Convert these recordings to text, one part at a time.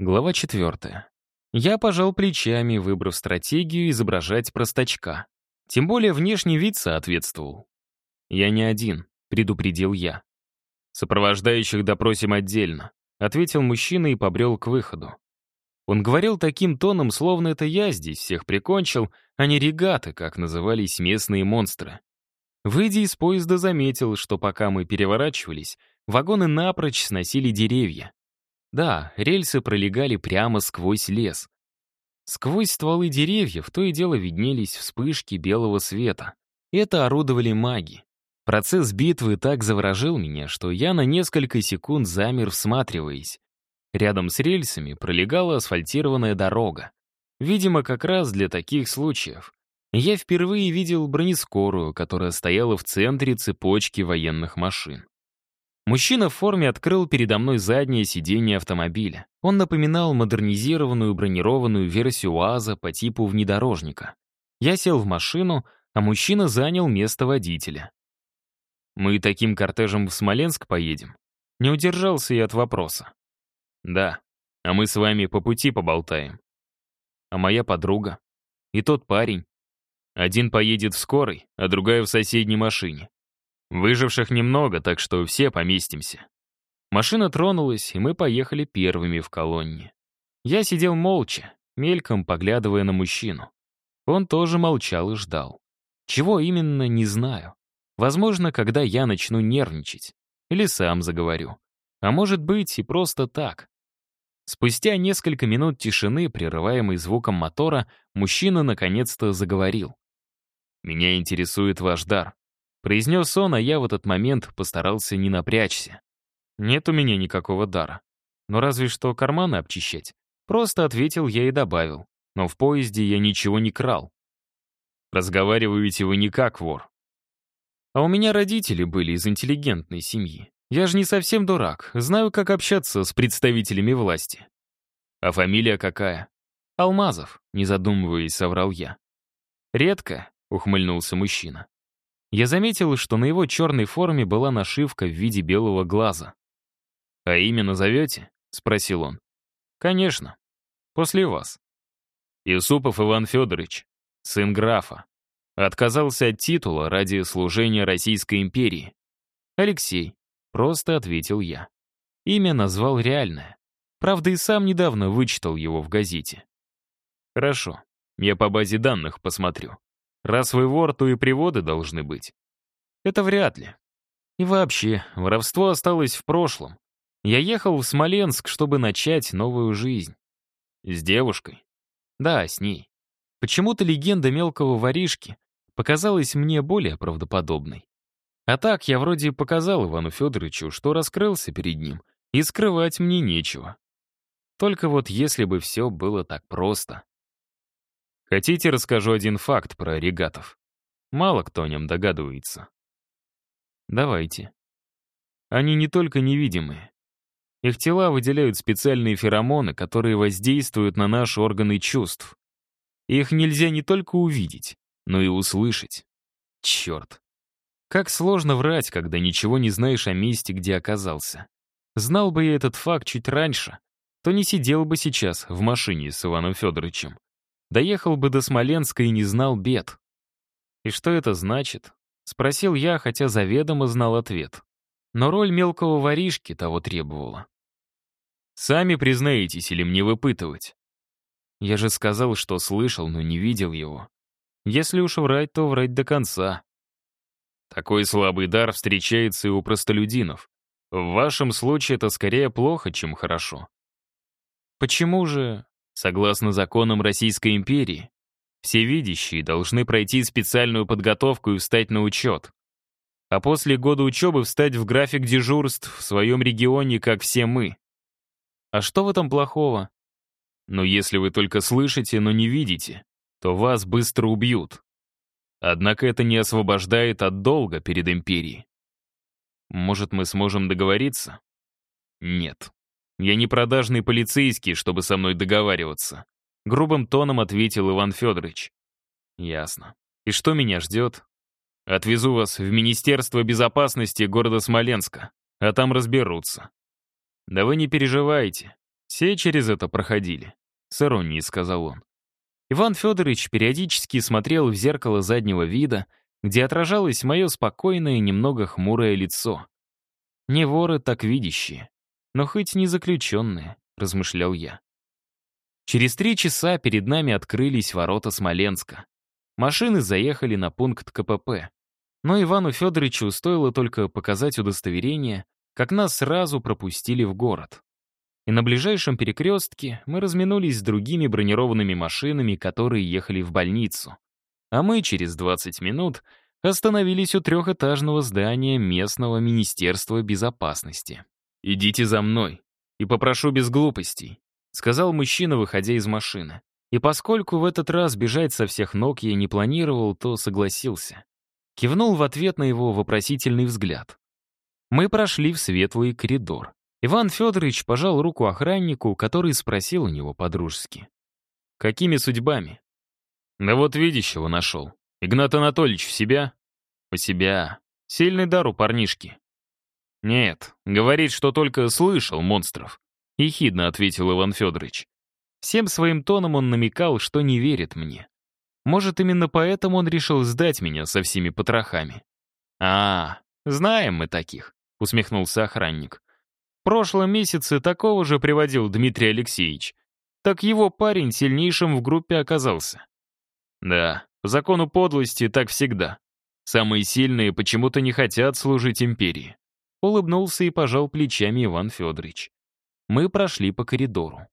Глава четвертая. Я пожал плечами, выбрав стратегию изображать простачка. Тем более внешний вид соответствовал. «Я не один», — предупредил я. «Сопровождающих допросим отдельно», — ответил мужчина и побрел к выходу. Он говорил таким тоном, словно это я здесь всех прикончил, а не регаты, как назывались местные монстры. Выйдя из поезда, заметил, что пока мы переворачивались, вагоны напрочь сносили деревья. Да, рельсы пролегали прямо сквозь лес. Сквозь стволы деревьев то и дело виднелись вспышки белого света. Это орудовали маги. Процесс битвы так заворожил меня, что я на несколько секунд замер, всматриваясь. Рядом с рельсами пролегала асфальтированная дорога. Видимо, как раз для таких случаев. Я впервые видел бронескорую, которая стояла в центре цепочки военных машин. Мужчина в форме открыл передо мной заднее сиденье автомобиля. Он напоминал модернизированную бронированную версию УАЗа по типу внедорожника. Я сел в машину, а мужчина занял место водителя. «Мы таким кортежем в Смоленск поедем?» Не удержался я от вопроса. «Да, а мы с вами по пути поболтаем. А моя подруга? И тот парень? Один поедет в скорой, а другая в соседней машине. Выживших немного, так что все поместимся». Машина тронулась, и мы поехали первыми в колонне. Я сидел молча, мельком поглядывая на мужчину. Он тоже молчал и ждал. Чего именно, не знаю. Возможно, когда я начну нервничать. Или сам заговорю. А может быть и просто так. Спустя несколько минут тишины, прерываемой звуком мотора, мужчина наконец-то заговорил. «Меня интересует ваш дар», — произнес он, а я в этот момент постарался не напрячься. «Нет у меня никакого дара. Но разве что карманы обчищать». Просто ответил я и добавил. Но в поезде я ничего не крал. Разговариваете вы не как вор. А у меня родители были из интеллигентной семьи. Я же не совсем дурак, знаю, как общаться с представителями власти. А фамилия какая? Алмазов, не задумываясь, соврал я. Редко, ухмыльнулся мужчина. Я заметил, что на его черной форме была нашивка в виде белого глаза. «А имя назовете?» — спросил он. «Конечно. После вас». Юсупов Иван Федорович, сын графа. Отказался от титула ради служения Российской империи. Алексей, Просто ответил я. Имя назвал реальное. Правда, и сам недавно вычитал его в газете. Хорошо, я по базе данных посмотрю. Раз вы вор, то и приводы должны быть. Это вряд ли. И вообще, воровство осталось в прошлом. Я ехал в Смоленск, чтобы начать новую жизнь. С девушкой? Да, с ней. Почему-то легенда мелкого воришки показалась мне более правдоподобной. А так я вроде показал Ивану Федоровичу, что раскрылся перед ним, и скрывать мне нечего. Только вот если бы все было так просто. Хотите, расскажу один факт про регатов? Мало кто о нем догадывается. Давайте. Они не только невидимые. Их тела выделяют специальные феромоны, которые воздействуют на наши органы чувств. Их нельзя не только увидеть, но и услышать. Черт. Как сложно врать, когда ничего не знаешь о месте, где оказался. Знал бы я этот факт чуть раньше, то не сидел бы сейчас в машине с Иваном Федоровичем. Доехал бы до Смоленска и не знал бед. «И что это значит?» — спросил я, хотя заведомо знал ответ. Но роль мелкого воришки того требовала. «Сами признаетесь или мне выпытывать?» Я же сказал, что слышал, но не видел его. Если уж врать, то врать до конца. Такой слабый дар встречается и у простолюдинов. В вашем случае это скорее плохо, чем хорошо. Почему же, согласно законам Российской империи, все видящие должны пройти специальную подготовку и встать на учет, а после года учебы встать в график дежурств в своем регионе, как все мы? А что в этом плохого? Но если вы только слышите, но не видите, то вас быстро убьют. Однако это не освобождает от долга перед империей. Может, мы сможем договориться? Нет. Я не продажный полицейский, чтобы со мной договариваться. Грубым тоном ответил Иван Федорович. Ясно. И что меня ждет? Отвезу вас в Министерство безопасности города Смоленска, а там разберутся. Да вы не переживайте. Все через это проходили, с иронией сказал он. Иван Федорович периодически смотрел в зеркало заднего вида, где отражалось мое спокойное, немного хмурое лицо. Не воры, так видящие, но хоть не заключенные, размышлял я. Через три часа перед нами открылись ворота Смоленска. Машины заехали на пункт КПП. Но Ивану Федоровичу стоило только показать удостоверение, как нас сразу пропустили в город. И на ближайшем перекрестке мы разминулись с другими бронированными машинами, которые ехали в больницу. А мы через 20 минут остановились у трехэтажного здания местного Министерства безопасности. «Идите за мной и попрошу без глупостей», сказал мужчина, выходя из машины. И поскольку в этот раз бежать со всех ног я не планировал, то согласился. Кивнул в ответ на его вопросительный взгляд. Мы прошли в светлый коридор. Иван Федорович пожал руку охраннику, который спросил у него по-дружески. «Какими судьбами?» «Да вот видящего нашел. Игнат Анатольевич в себя?» «У себя. Сильный дар у парнишки». «Нет, говорит, что только слышал монстров», — ехидно ответил Иван Федорович. Всем своим тоном он намекал, что не верит мне. Может, именно поэтому он решил сдать меня со всеми потрохами. «А, знаем мы таких», — усмехнулся охранник. «В прошлом месяце такого же приводил Дмитрий Алексеевич. Так его парень сильнейшим в группе оказался». «Да, закону подлости так всегда. Самые сильные почему-то не хотят служить империи». Улыбнулся и пожал плечами Иван Федорович. Мы прошли по коридору.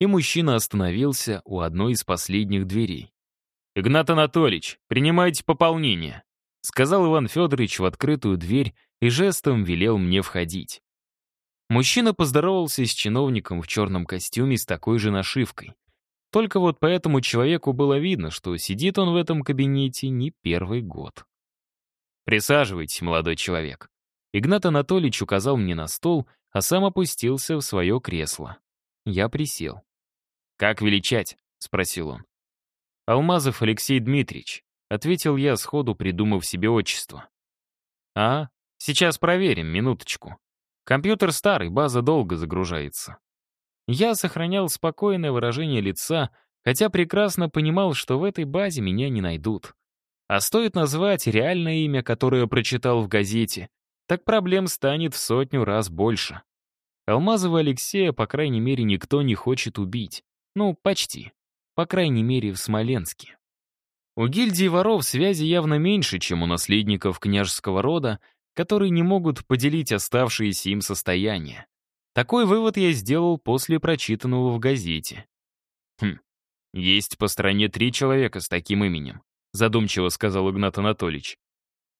И мужчина остановился у одной из последних дверей. «Игнат Анатольевич, принимайте пополнение», сказал Иван Федорович в открытую дверь и жестом велел мне входить. Мужчина поздоровался с чиновником в черном костюме с такой же нашивкой. Только вот по этому человеку было видно, что сидит он в этом кабинете не первый год. «Присаживайтесь, молодой человек». Игнат Анатольевич указал мне на стол, а сам опустился в свое кресло. Я присел. «Как величать?» — спросил он. «Алмазов Алексей Дмитриевич», — ответил я, сходу придумав себе отчество. «А, сейчас проверим, минуточку. Компьютер старый, база долго загружается». Я сохранял спокойное выражение лица, хотя прекрасно понимал, что в этой базе меня не найдут. А стоит назвать реальное имя, которое прочитал в газете, так проблем станет в сотню раз больше. Алмазова Алексея, по крайней мере, никто не хочет убить. Ну, почти. По крайней мере, в Смоленске. У гильдии воров связи явно меньше, чем у наследников княжеского рода, которые не могут поделить оставшиеся им состояния. Такой вывод я сделал после прочитанного в газете. «Хм, есть по стране три человека с таким именем», задумчиво сказал Игнат Анатольевич.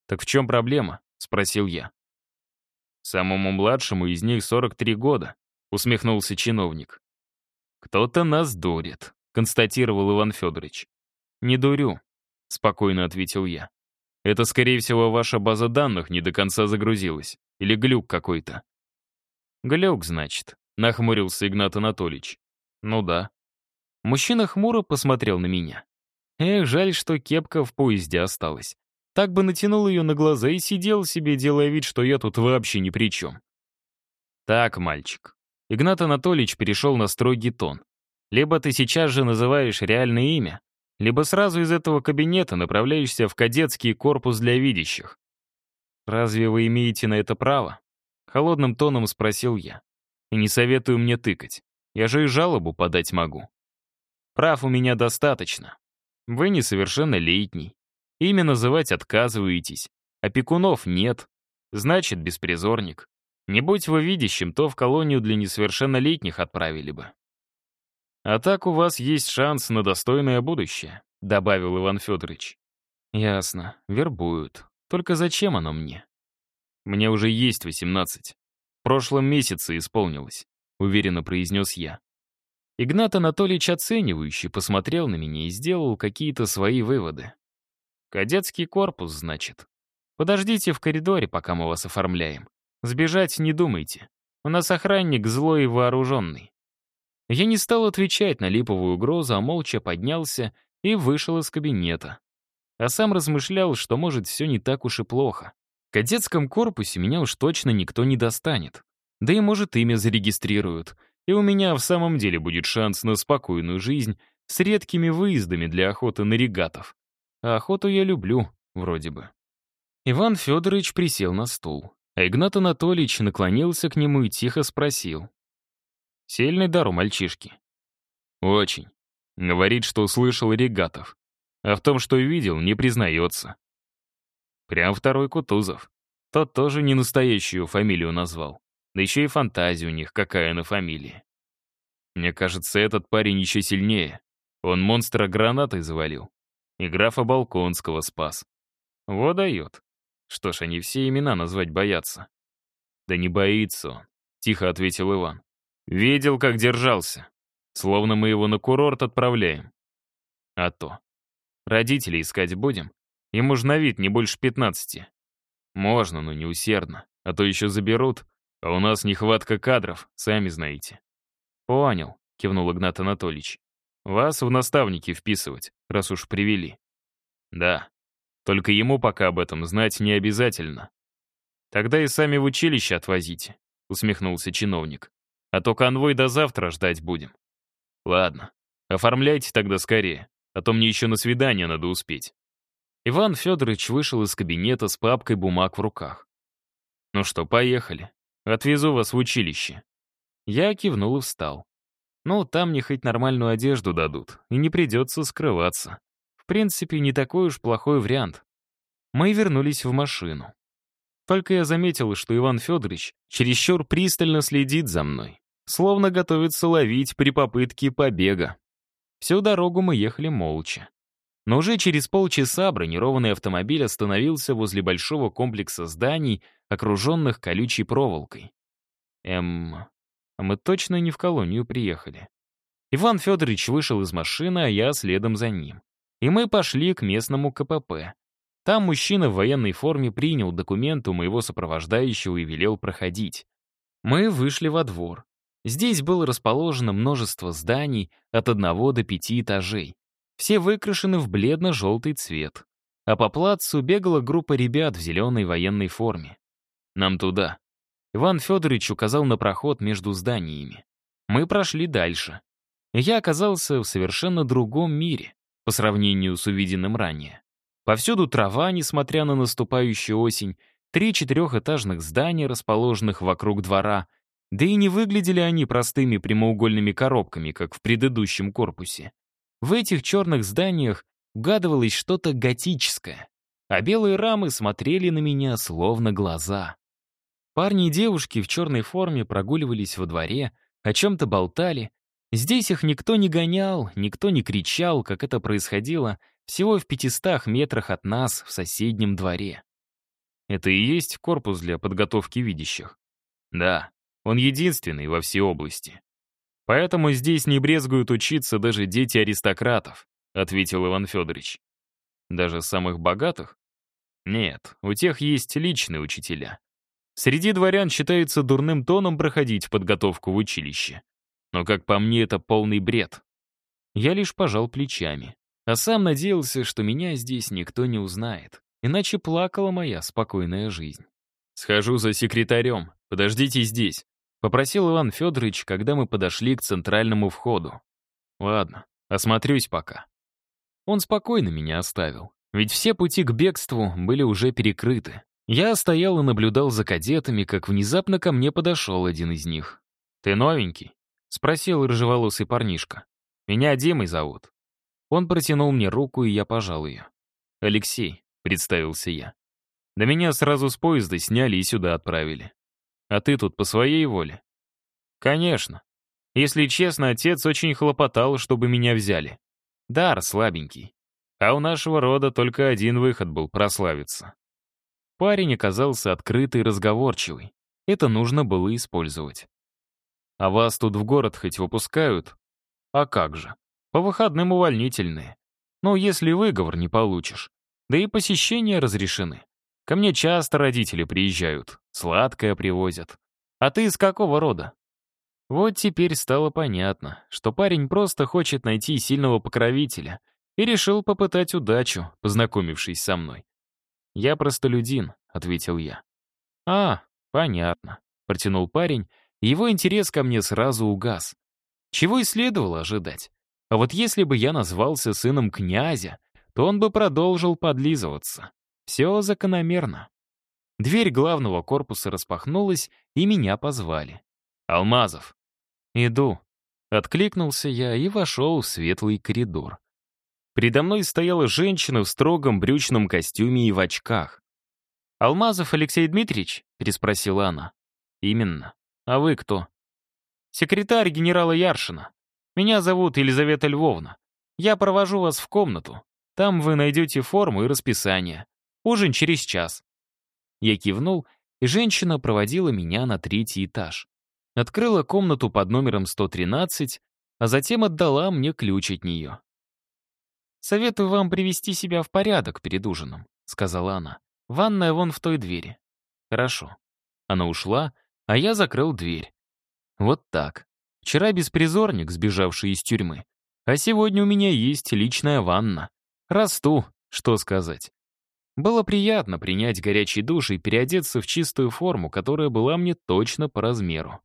«Так в чем проблема?» — спросил я. «Самому младшему из них 43 года», — усмехнулся чиновник. «Кто-то нас дурит», — констатировал Иван Федорович. «Не дурю», — спокойно ответил я. «Это, скорее всего, ваша база данных не до конца загрузилась. Или глюк какой-то». «Глюк, значит», — нахмурился Игнат Анатольевич. «Ну да». Мужчина хмуро посмотрел на меня. Эх, жаль, что кепка в поезде осталась. Так бы натянул ее на глаза и сидел себе, делая вид, что я тут вообще ни при чем. «Так, мальчик, Игнат Анатольевич перешел на строгий тон. Либо ты сейчас же называешь реальное имя, либо сразу из этого кабинета направляешься в кадетский корпус для видящих. «Разве вы имеете на это право?» Холодным тоном спросил я. «И не советую мне тыкать. Я же и жалобу подать могу. Прав у меня достаточно. Вы несовершеннолетний. Имя называть отказываетесь. Опекунов нет. Значит, беспризорник. Не будь вы видящим, то в колонию для несовершеннолетних отправили бы. «А так у вас есть шанс на достойное будущее», — добавил Иван Федорович. «Ясно, вербуют. Только зачем оно мне?» «Мне уже есть восемнадцать. В прошлом месяце исполнилось», — уверенно произнес я. Игнат Анатольевич оценивающий посмотрел на меня и сделал какие-то свои выводы. «Кадетский корпус, значит. Подождите в коридоре, пока мы вас оформляем. Сбежать не думайте. У нас охранник злой и вооруженный. Я не стал отвечать на липовую угрозу, а молча поднялся и вышел из кабинета. А сам размышлял, что, может, все не так уж и плохо. В кадетском корпусе меня уж точно никто не достанет. Да и, может, имя зарегистрируют. и у меня в самом деле будет шанс на спокойную жизнь с редкими выездами для охоты на регатов. А охоту я люблю, вроде бы. Иван Федорович присел на стул, а Игнат Анатольевич наклонился к нему и тихо спросил. «Сильный дар у мальчишки?» «Очень. Говорит, что услышал регатов. А в том, что видел, не признается. Прям второй Кутузов. Тот тоже не настоящую фамилию назвал. Да еще и фантазия у них какая на фамилии. Мне кажется, этот парень еще сильнее. Он монстра гранатой завалил. И графа Балконского спас. Вот дает. Что ж, они все имена назвать боятся. Да не боится он, тихо ответил Иван. Видел, как держался. Словно мы его на курорт отправляем. А то. Родителей искать будем? Ему ж на вид не больше пятнадцати. Можно, но не усердно. А то еще заберут, а у нас нехватка кадров, сами знаете. Понял, кивнул Игнат Анатольевич. Вас в наставники вписывать, раз уж привели. Да. Только ему пока об этом знать не обязательно. Тогда и сами в училище отвозите, усмехнулся чиновник. А то конвой до завтра ждать будем. Ладно, оформляйте тогда скорее, а то мне еще на свидание надо успеть. Иван Федорович вышел из кабинета с папкой бумаг в руках. «Ну что, поехали. Отвезу вас в училище». Я кивнул и встал. Ну, там мне хоть нормальную одежду дадут, и не придется скрываться. В принципе, не такой уж плохой вариант. Мы вернулись в машину. Только я заметил, что Иван Федорович чересчур пристально следит за мной словно готовится ловить при попытке побега. Всю дорогу мы ехали молча. Но уже через полчаса бронированный автомобиль остановился возле большого комплекса зданий, окруженных колючей проволокой. Эм, а мы точно не в колонию приехали. Иван Федорович вышел из машины, а я следом за ним. И мы пошли к местному КПП. Там мужчина в военной форме принял документы у моего сопровождающего и велел проходить. Мы вышли во двор. Здесь было расположено множество зданий от одного до пяти этажей. Все выкрашены в бледно-желтый цвет. А по плацу бегала группа ребят в зеленой военной форме. «Нам туда». Иван Федорович указал на проход между зданиями. Мы прошли дальше. Я оказался в совершенно другом мире по сравнению с увиденным ранее. Повсюду трава, несмотря на наступающую осень, три четырехэтажных здания, расположенных вокруг двора — да и не выглядели они простыми прямоугольными коробками, как в предыдущем корпусе. В этих черных зданиях угадывалось что-то готическое, а белые рамы смотрели на меня словно глаза. Парни и девушки в черной форме прогуливались во дворе, о чем-то болтали. Здесь их никто не гонял, никто не кричал, как это происходило всего в пятистах метрах от нас в соседнем дворе. Это и есть корпус для подготовки видящих? Да, он единственный во всей области. Поэтому здесь не брезгуют учиться даже дети аристократов, ответил Иван Федорович. Даже самых богатых? Нет, у тех есть личные учителя. Среди дворян считается дурным тоном проходить подготовку в училище. Но, как по мне, это полный бред. Я лишь пожал плечами, а сам надеялся, что меня здесь никто не узнает, иначе плакала моя спокойная жизнь. «Схожу за секретарем, подождите здесь», Попросил Иван Федорович, когда мы подошли к центральному входу. Ладно, осмотрюсь пока. Он спокойно меня оставил, ведь все пути к бегству были уже перекрыты. Я стоял и наблюдал за кадетами, как внезапно ко мне подошел один из них. «Ты новенький?» — спросил рыжеволосый парнишка. «Меня Димой зовут». Он протянул мне руку, и я пожал ее. «Алексей», — представился я. Да меня сразу с поезда сняли и сюда отправили. А ты тут по своей воле? Конечно. Если честно, отец очень хлопотал, чтобы меня взяли. Дар слабенький. А у нашего рода только один выход был — прославиться. Парень оказался открытый и разговорчивый. Это нужно было использовать. А вас тут в город хоть выпускают? А как же? По выходным увольнительные. Ну, если выговор не получишь. Да и посещения разрешены. Ко мне часто родители приезжают, сладкое привозят. А ты из какого рода? Вот теперь стало понятно, что парень просто хочет найти сильного покровителя и решил попытать удачу, познакомившись со мной. «Я простолюдин», — ответил я. «А, понятно», — протянул парень его интерес ко мне сразу угас. Чего и следовало ожидать. А вот если бы я назвался сыном князя, то он бы продолжил подлизываться. Все закономерно. Дверь главного корпуса распахнулась, и меня позвали. «Алмазов». «Иду». Откликнулся я и вошел в светлый коридор. Передо мной стояла женщина в строгом брючном костюме и в очках. «Алмазов Алексей Дмитриевич?» — переспросила она. «Именно. А вы кто?» «Секретарь генерала Яршина. Меня зовут Елизавета Львовна. Я провожу вас в комнату. Там вы найдете форму и расписание. Ужин через час». Я кивнул, и женщина проводила меня на третий этаж. Открыла комнату под номером 113, а затем отдала мне ключ от нее. «Советую вам привести себя в порядок перед ужином», — сказала она. «Ванная вон в той двери». «Хорошо». Она ушла, а я закрыл дверь. Вот так. Вчера беспризорник, сбежавший из тюрьмы. А сегодня у меня есть личная ванна. Расту, что сказать. Было приятно принять горячий душ и переодеться в чистую форму, которая была мне точно по размеру.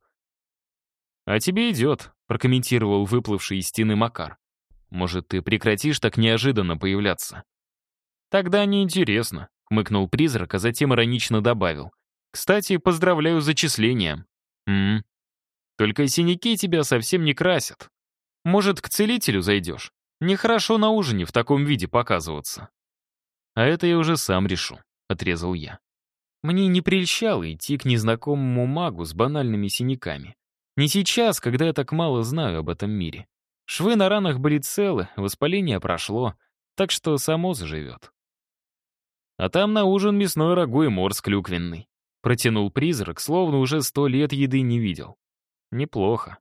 «А тебе идет», — прокомментировал выплывший из стены Макар. «Может, ты прекратишь так неожиданно появляться?» «Тогда неинтересно», — хмыкнул призрак, а затем иронично добавил. «Кстати, поздравляю с зачислением». «М, только синяки тебя совсем не красят. Может, к целителю зайдешь? Нехорошо на ужине в таком виде показываться. А это я уже сам решу, — отрезал я. Мне не прельщало идти к незнакомому магу с банальными синяками. Не сейчас, когда я так мало знаю об этом мире. Швы на ранах были целы, воспаление прошло, так что само заживет. А там на ужин мясной рагу и морс клюквенный. Протянул призрак, словно уже сто лет еды не видел. Неплохо.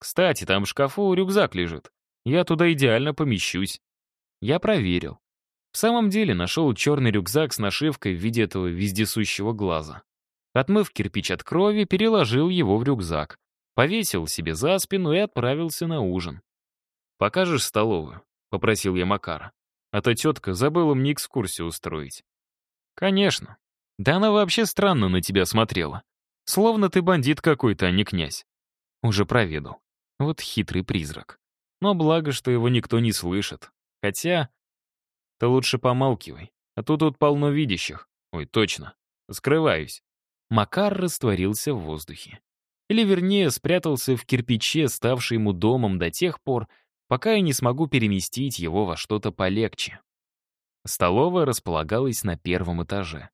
Кстати, там в шкафу рюкзак лежит. Я туда идеально помещусь. Я проверил. В самом деле нашел черный рюкзак с нашивкой в виде этого вездесущего глаза. Отмыв кирпич от крови, переложил его в рюкзак. Повесил себе за спину и отправился на ужин. «Покажешь столовую?» — попросил я Макара. А то тетка забыла мне экскурсию устроить. «Конечно. Да она вообще странно на тебя смотрела. Словно ты бандит какой-то, а не князь. Уже проведал. Вот хитрый призрак. Но благо, что его никто не слышит. Хотя... Ты лучше помалкивай, а то тут полно видящих. Ой, точно. Скрываюсь. Макар растворился в воздухе. Или, вернее, спрятался в кирпиче, ставший ему домом до тех пор, пока я не смогу переместить его во что-то полегче. Столовая располагалась на первом этаже.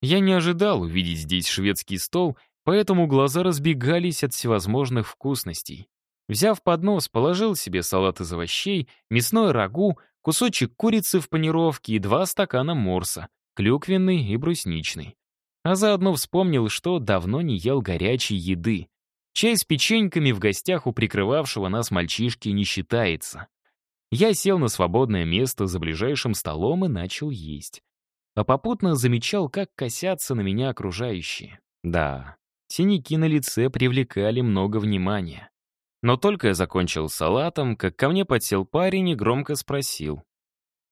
Я не ожидал увидеть здесь шведский стол поэтому глаза разбегались от всевозможных вкусностей. Взяв поднос, положил себе салат из овощей, мясное рагу, кусочек курицы в панировке и два стакана морса, клюквенный и брусничный. А заодно вспомнил, что давно не ел горячей еды. Чай с печеньками в гостях у прикрывавшего нас мальчишки не считается. Я сел на свободное место за ближайшим столом и начал есть. А попутно замечал, как косятся на меня окружающие. Да, Синяки на лице привлекали много внимания. Но только я закончил салатом, как ко мне подсел парень и громко спросил.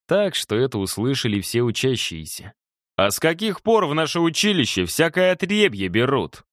Так, что это услышали все учащиеся. «А с каких пор в наше училище всякое отребье берут?»